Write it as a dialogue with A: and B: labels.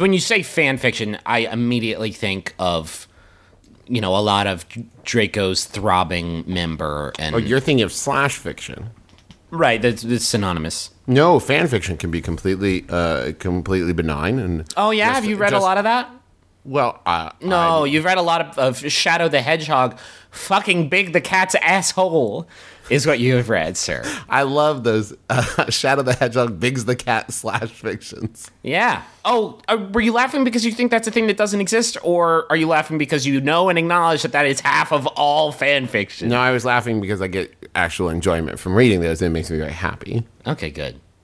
A: When you say fan fiction, I immediately think of, you know, a lot of Draco's throbbing member and
B: Oh, you're thinking of slash fiction.
A: right. That's, that's synonymous.
B: No, fan fiction can be completely, uh, completely benign and.
A: Oh yeah,
B: just-
A: have you read
B: just-
A: a lot of that?
B: Well, uh,
A: No,
B: I-
A: you've read a lot of, of Shadow the Hedgehog. Fucking Big the Cat's asshole is what you have read, sir.
B: I love those uh, Shadow the Hedgehog, Big's the Cat slash fictions.
A: Yeah. Oh, uh, were you laughing because you think that's a thing that doesn't exist, or are you laughing because you know and acknowledge that that is half of all fan fiction?
B: No, I was laughing because I get actual enjoyment from reading those. and It makes me very happy.
A: Okay, good.